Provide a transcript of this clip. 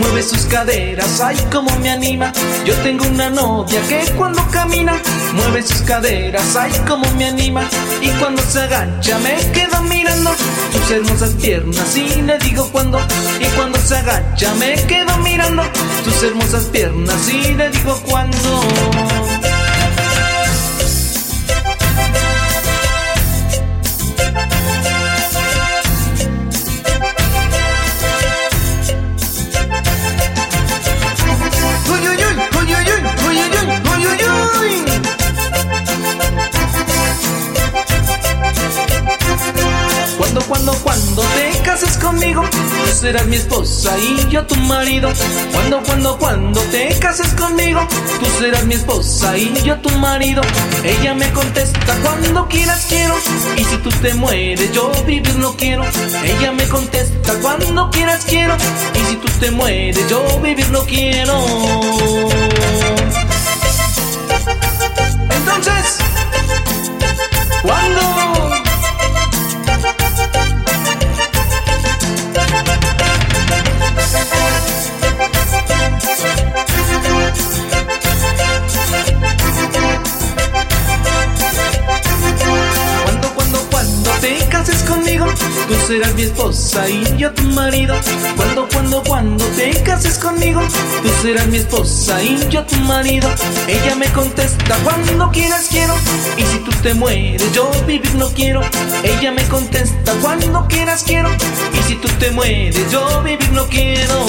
mueve sus caderas, ay como me anima. Yo tengo una novia que cuando camina, mueve sus caderas, ay como me anima. Y cuando se agacha me quedo mirando sus hermosas piernas y le digo cuando. Y cuando se agacha me quedo mirando sus hermosas piernas y le digo cuando. Cuando, cuando, cuando te cases conmigo, tú serás mi esposa y yo tu marido. Cuando, cuando, cuando te cases conmigo, tú serás mi esposa y yo tu marido. Ella me contesta cuando quieras quiero, y si tú te mueres yo vivir no quiero. Ella me contesta cuando quieras quiero, y si tú te mueres yo vivir no quiero. Cases conmigo, tú serás mi esposa y yo tu marido. Cuando, cuando, cuando te cases conmigo, tú serás mi esposa y yo tu marido. Ella me contesta cuando quieras quiero, y si tú te mueres yo vivir no quiero. Ella me contesta cuando quieras quiero, y si tú te mueres yo vivir no quiero.